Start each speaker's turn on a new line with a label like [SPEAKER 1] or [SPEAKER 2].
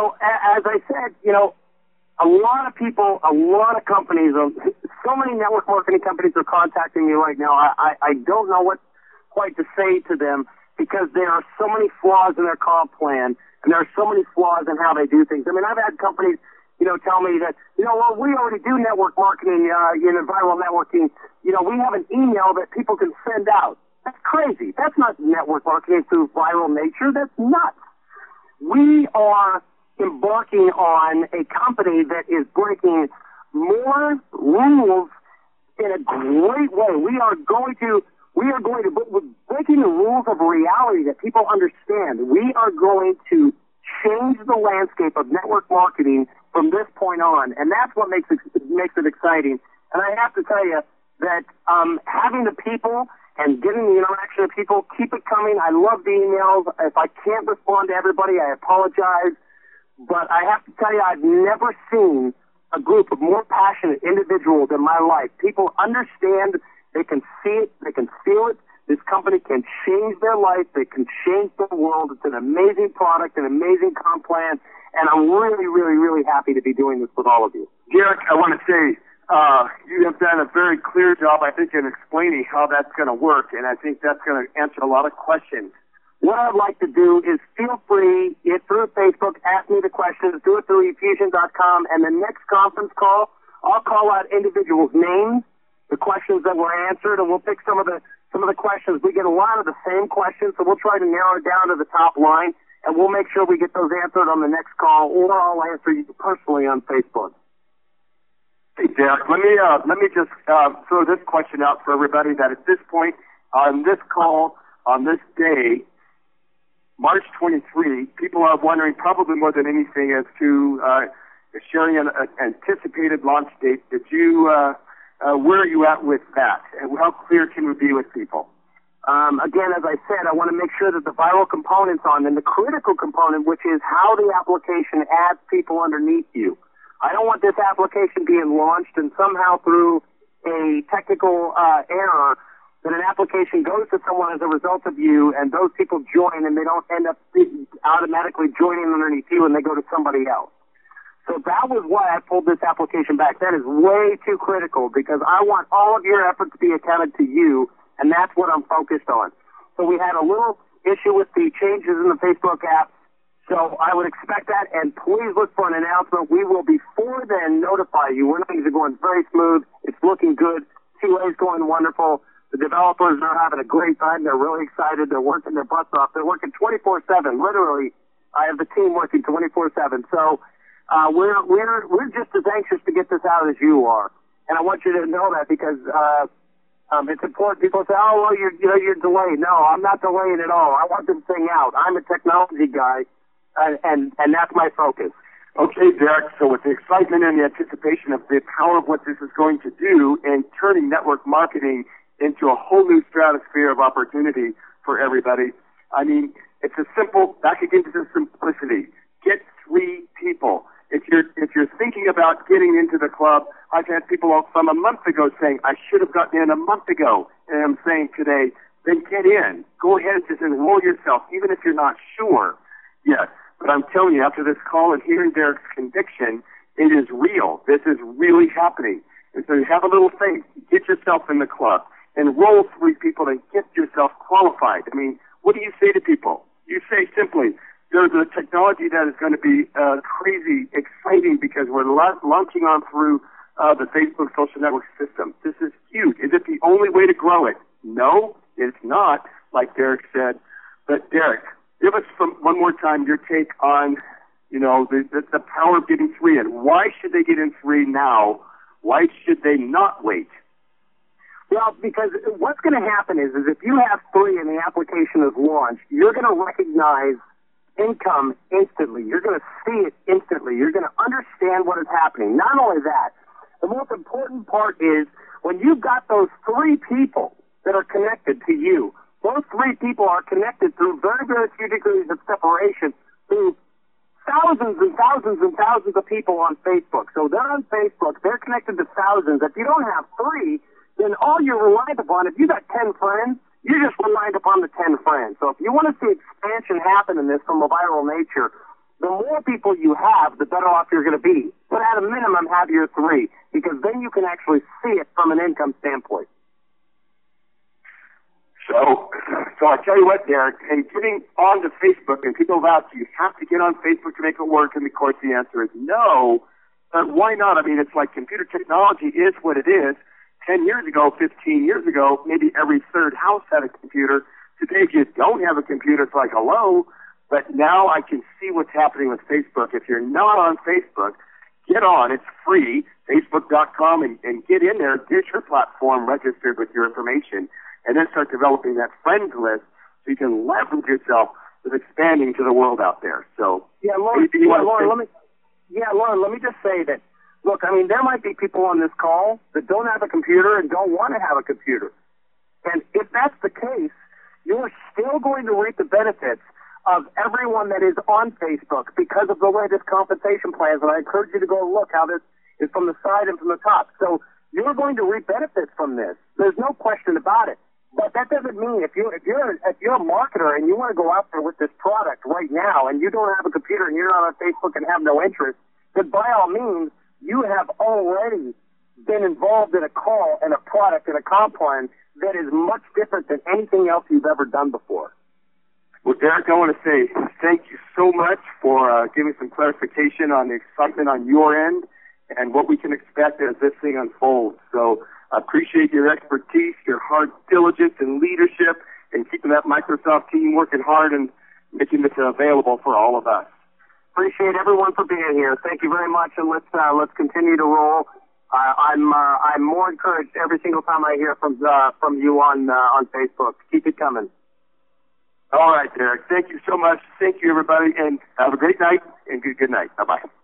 [SPEAKER 1] so as I said, you know, a lot of people, a lot of companies, um, so many network marketing companies are contacting me right now. I, I, don't know what quite to say to them because there are so many flaws in their comp plan and there are so many flaws in how they do things. I mean, I've had companies, you know, tell me that, you know, well, we already do network marketing, uh, you know, viral networking. You know, we have an email that people can send out. That's crazy. That's not network marketing through viral nature. That's nuts. We are embarking on a company that is breaking more rules in a great way. We are going to we are going to we're breaking the rules of reality that people understand. We are going to change the landscape of network marketing from this point on, and that's what makes it makes it exciting. And I have to tell you that um, having the people and getting the interaction of people, keep it coming. I love the emails. If I can't respond to everybody, I apologize. But I have to tell you, I've never seen a group of more passionate individuals in my life. People understand, they can see it, they can feel it. This company can change their life, they can change the world. It's an amazing product, an amazing comp plan, and I'm really, really, really happy to be doing this with all of you.
[SPEAKER 2] Derek, I want to say uh, you have done a very clear job, I think, in explaining how that's going to work, and I think that's going to answer a lot of questions
[SPEAKER 1] what I'd like to do is feel free, get through Facebook, ask me the questions, do it through efusjon.com, and the next conference call, I'll call out individuals' names, the questions that were answered, and we'll pick some of the some of the questions. We get a lot of the same questions, so we'll try to narrow it down to the top line, and we'll make sure we get those answered on the next call, or I'll answer you personally on Facebook.
[SPEAKER 2] Hey, Derek, let me uh, let me just uh, throw this question out for everybody. That at this point on this call on this day, March 23, people are wondering probably more than anything as to uh, sharing an, an anticipated launch date. Did you, uh, uh, where are you at with that? And how clear can we be with people?
[SPEAKER 1] Um, again, as I said, I want to make sure that the viral component's on, and the critical component, which is how the application adds people underneath you. I don't want this application being launched and somehow through a technical uh, error that an application goes to someone as a result of you, and those people join, and they don't end up automatically joining underneath you, and they go to somebody else. So that was why I pulled this application back. That is way too critical because I want all of your effort to be accounted to you, and that's what I'm focused on. So we had a little issue with the changes in the Facebook app. So I would expect that, and please look for an announcement. We will before then notify you. We're things are going very smooth. It's looking good. QA is going wonderful. The developers are having a great time. They're really excited. They're working their butts off. They're working 24/7. Literally, I have the team working 24/7. So uh, we're we're we're just as anxious to get this out as you are, and I want you to know that because uh, um, it's important. People say, "Oh, well, you're you know you're delayed." No, I'm not delaying at all. I want this thing out. I'm a technology guy, and and, and that's my focus.
[SPEAKER 2] Okay, Derek. So with the excitement and the anticipation of the power of what this is going to do in turning network marketing into a whole new stratosphere of opportunity for everybody. I mean, it's a simple, back again to the simplicity. Get three people. If you're, if you're thinking about getting into the club, I've had people from a month ago saying, I should have gotten in a month ago. And I'm saying today, then get in. Go ahead and just enroll yourself, even if you're not sure. Yes. But I'm telling you, after this call and hearing Derek's conviction, it is real. This is really happening. And so you have a little faith. Get yourself in the club enroll three people and get yourself qualified. I mean, what do you say to people? You say simply, there's a technology that is going to be uh, crazy exciting because we're la- launching on through uh, the Facebook social network system. This is huge. Is it the only way to grow it? No, it's not, like Derek said. But Derek, give us some, one more time your take on, you know, the, the, the power of getting three in. Why should they get in three now? Why should they not wait?
[SPEAKER 1] Well, because what's going to happen is, is if you have three and the application is launched, you're going to recognize income instantly. You're going to see it instantly. You're going to understand what is happening. Not only that, the most important part is when you've got those three people that are connected to you, those three people are connected through very, very few degrees of separation through thousands and thousands and thousands of people on Facebook. So they're on Facebook. They're connected to thousands. If you don't have three, then all you're reliant upon, if you got 10 friends, you're just reliant upon the 10 friends. So if you want to see expansion happen in this from a viral nature, the more people you have, the better off you're going to be. But at a minimum, have your three because then you can actually see it from an income standpoint.
[SPEAKER 2] So, so I tell you what, Derek, and getting onto Facebook and people have asked you have to get on Facebook to make it work, and of course the answer is no. But why not? I mean, it's like computer technology is what it is. Ten years ago, fifteen years ago, maybe every third house had a computer. Today, if you don't have a computer, it's like hello. But now I can see what's happening with Facebook. If you're not on Facebook, get on. It's free. Facebook.com and, and get in there. Get your platform registered with your information and then start developing that friends list so you can leverage yourself with expanding to the world out there. So
[SPEAKER 1] yeah, Lauren, yeah, Lauren let me yeah, Lauren, let me just say that look, I mean there might be people on this call that don't have a computer and don't want to have a computer. And if that's the case, you're still going to reap the benefits of everyone that is on Facebook because of the latest compensation plans. And I encourage you to go look how this is from the side and from the top. So you're going to reap benefits from this. There's no question about it. But that doesn't mean if you if you're if you're a marketer and you want to go out there with this product right now and you don't have a computer and you're not on Facebook and have no interest, then by all means you have already been involved in a call and a product and a comp plan that is much different than anything else you've ever done before.
[SPEAKER 2] Well, Derek, I want to say thank you so much for uh, giving some clarification on the excitement on your end and what we can expect as this thing unfolds. So I appreciate your expertise, your hard diligence and leadership, and keeping that Microsoft team working hard and making this available for all of us.
[SPEAKER 1] Appreciate everyone for being here. Thank you very much, and let's uh, let's continue to roll. Uh, I'm uh, I'm more encouraged every single time I hear from uh, from you on uh, on Facebook. Keep it coming.
[SPEAKER 2] All right, Derek. Thank you so much. Thank you, everybody, and have a great night and good good night. Bye bye.